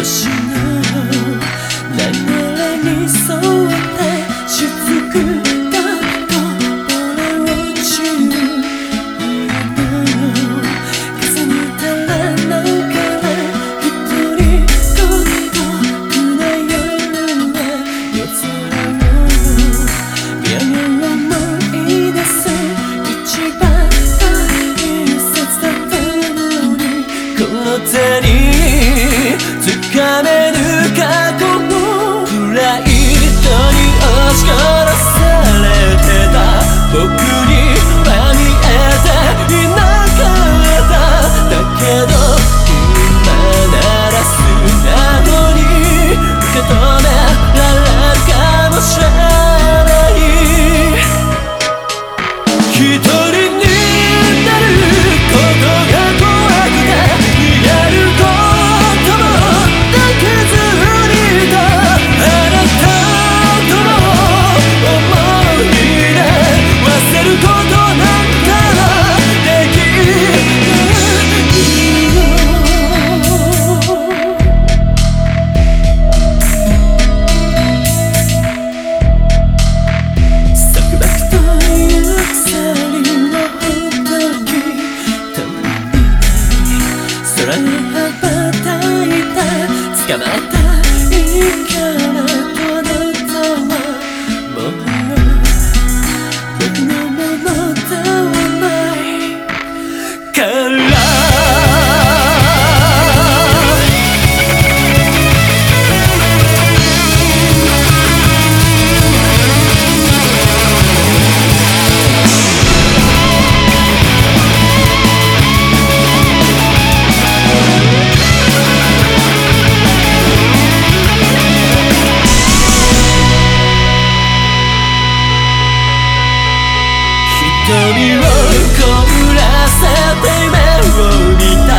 the sea. 過去のプライに押し殺されてた僕には見えていなかっただけど今なら素直に受け止められるかもしれない一人になることがかなったいいかな瞳を凍らせて目を見た。